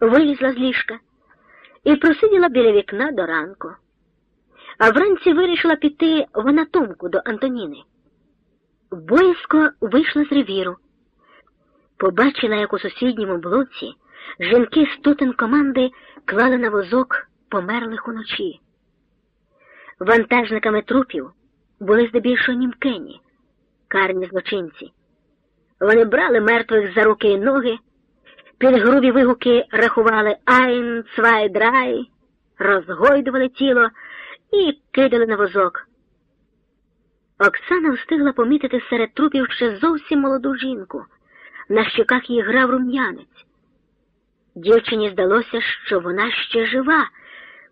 вилізла з ліжка і просиділа біля вікна до ранку. А вранці вирішила піти в анатомку до Антоніни. Боязко вийшла з ревіру. Побачила, як у сусідньому блоці жінки з тутин команди клали на возок померлих уночі. Вантажниками трупів були здебільшого німкені, карні злочинці. Вони брали мертвих за руки і ноги, під грубі вигуки рахували айн, цвай, драй, розгойдували тіло і кидали на возок. Оксана встигла помітити серед трупів ще зовсім молоду жінку. На щоках її грав рум'янець. Дівчині здалося, що вона ще жива,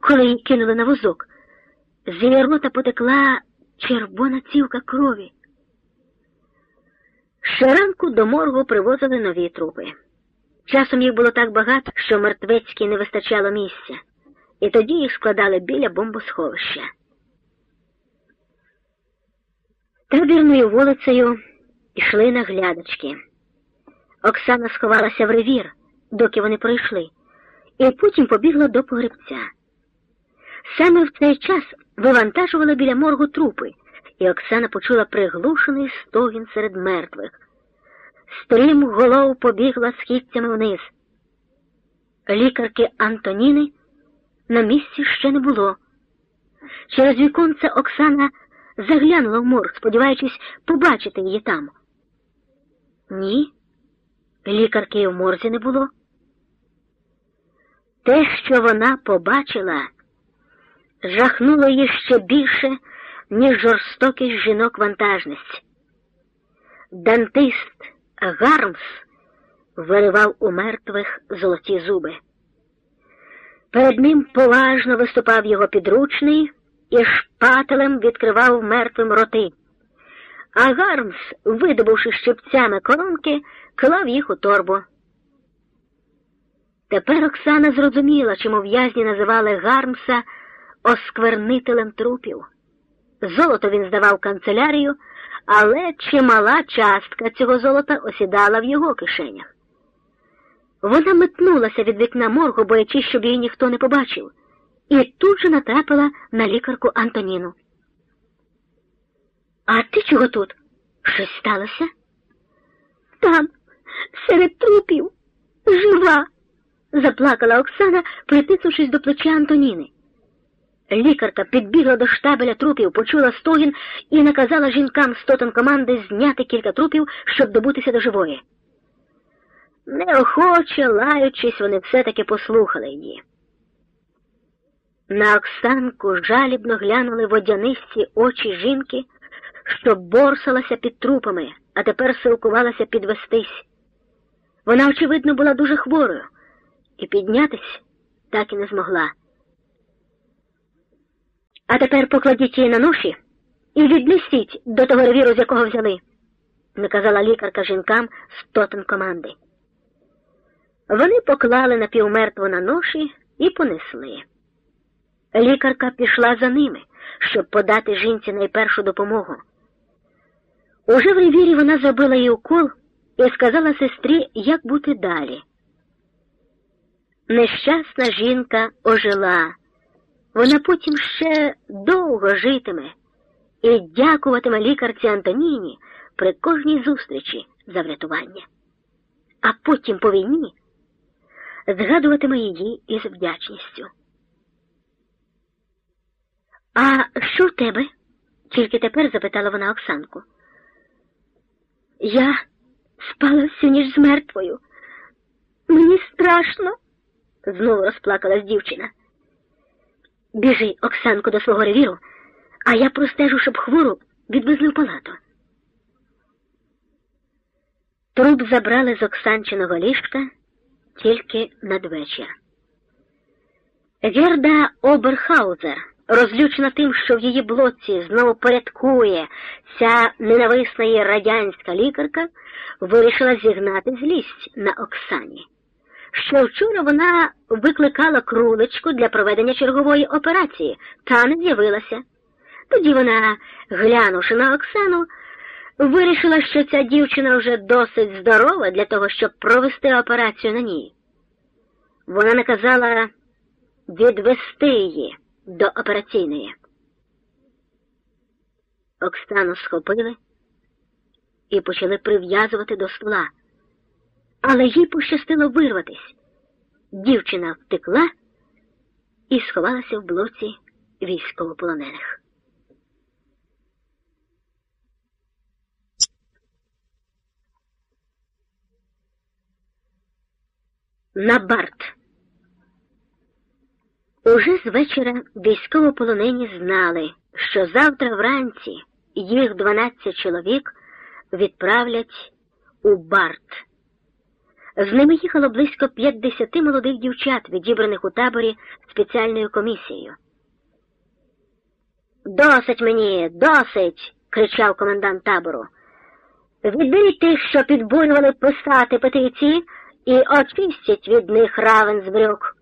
коли її кинули на возок. З її рота потекла червона цівка крові. Щоранку до моргу привозили нові трупи. Часом їх було так багато, що мертвецькій не вистачало місця, і тоді їх складали біля бомбосховища. Табірною вулицею йшли наглядачки. Оксана сховалася в ревір, доки вони пройшли, і потім побігла до погребця. Саме в цей час вивантажували біля моргу трупи, і Оксана почула приглушений стогін серед мертвих. Стрім голов побігла східцями вниз. Лікарки Антоніни на місці ще не було. Через віконце Оксана заглянула в морг, сподіваючись побачити її там. Ні, лікарки в морзі не було. Те, що вона побачила, жахнуло її ще більше, ніж жорстокість жінок вантажниць. Дантист Гармс виривав у мертвих золоті зуби. Перед ним поважно виступав його підручний і шпателем відкривав мертвим роти. А Гармс, видобувши щипцями коронки, клав їх у торбу. Тепер Оксана зрозуміла, чому в'язні називали Гармса осквернителем трупів. Золото він здавав канцелярію, але чимала частка цього золота осідала в його кишенях. Вона метнулася від вікна моргу, боячись, щоб її ніхто не побачив, і тут же натрапила на лікарку Антоніну. А ти чого тут? Щось сталося? Там, серед трупів, жива, заплакала Оксана, притиснувшись до плеча Антоніни. Лікарка підбігла до штабеля трупів, почула стогін і наказала жінкам з тотон команди зняти кілька трупів, щоб добутися до живої. Неохоче, лаючись, вони все-таки послухали її. На Оксанку жалібно глянули водянисті очі жінки, що борсалася під трупами, а тепер силкувалася підвестись. Вона, очевидно, була дуже хворою, і піднятись так і не змогла. А тепер покладіть її на ноші і віднесіть до того ревіру, з якого взяли, наказала лікарка жінкам з тотен команди. Вони поклали напівмертву на ноші і понесли. Лікарка пішла за ними, щоб подати жінці найпершу допомогу. Уже в ревірі вона зробила їй укол і сказала сестрі, як бути далі. Нещасна жінка ожила. Вона потім ще довго житиме і дякуватиме лікарці Антоніні при кожній зустрічі за врятування. А потім по війні згадуватиме її із вдячністю. А що в тебе? тільки тепер запитала вона Оксанку. Я спала всю ніч з мертвою. Мені страшно, знову розплакалась дівчина. Біжи, Оксанко, до свого ревіру, а я простежу, щоб хвору відвезли в палату. Труп забрали з Оксанчиного ліжка тільки надвечір. Герда Оберхаузер, розлючена тим, що в її блоці знову порядкує ця ненависна її радянська лікарка, вирішила зігнати злість на Оксані. Що вчора вона викликала крулечку для проведення чергової операції, та не з'явилася. Тоді вона, глянувши на Оксану, вирішила, що ця дівчина вже досить здорова для того, щоб провести операцію на ній. вона наказала відвести її до операційної. Оксану схопили і почали прив'язувати до стола, але їй пощастило вирватись. Дівчина втекла і сховалася в блоці військовополонених. На барт. Уже з вечора військовополонені знали, що завтра вранці їх 12 чоловік відправлять у барт. З ними їхало близько 50 молодих дівчат, відібраних у таборі спеціальною комісією. Досить мені, досить. кричав комендант табору. Відберіть тих, що підбурювали писати петиції, і очистять від них равен з брюк.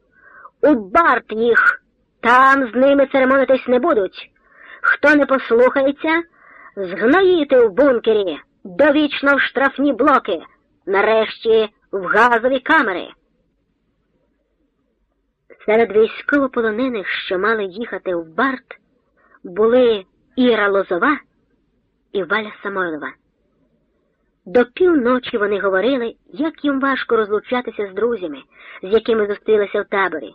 У барт їх, там з ними церемонитись не будуть. Хто не послухається, згноїти в бункері, довічно в штрафні блоки, нарешті в газові камери. Серед військовополонених, що мали їхати в барт, були Іра Лозова і Валя Самойлова. До півночі вони говорили, як їм важко розлучатися з друзями, з якими зустрілися в таборі,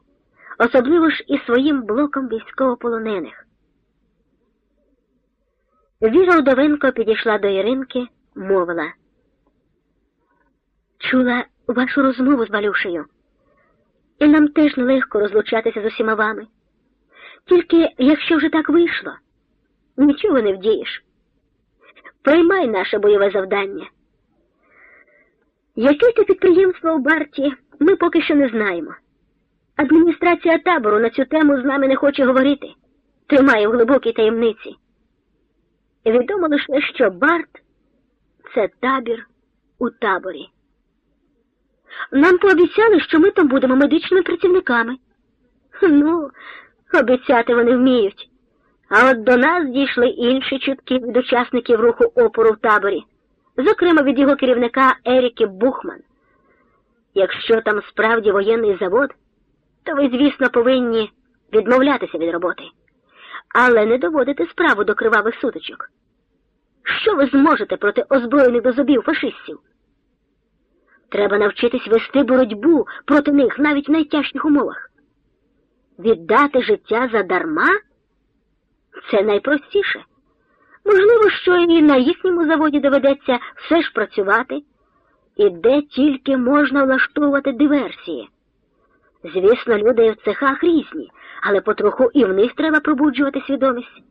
особливо ж і своїм блоком військовополонених. Віра Удовенко підійшла до Іринки, мовила. Чула вашу розмову з Валюшею, і нам теж нелегко розлучатися з усіма вами. Тільки якщо вже так вийшло, нічого не вдієш. Приймай наше бойове завдання. Яке це підприємство у Барті, ми поки що не знаємо. Адміністрація табору на цю тему з нами не хоче говорити, тримає в глибокій таємниці. Відомо лише, що Барт це табір у таборі. Нам пообіцяли, що ми там будемо медичними працівниками. Ну, обіцяти вони вміють. А от до нас дійшли інші чутки від учасників руху опору в таборі, зокрема від його керівника Еріки Бухман. Якщо там справді воєнний завод, то ви, звісно, повинні відмовлятися від роботи, але не доводити справу до кривавих сутичок. Що ви зможете проти озброєних до зубів фашистів? Треба навчитись вести боротьбу проти них навіть в найтяжчих умовах. Віддати життя задарма це найпростіше. Можливо, що і на їхньому заводі доведеться все ж працювати, і де тільки можна влаштовувати диверсії. Звісно, люди в цехах різні, але потроху і в них треба пробуджувати свідомість.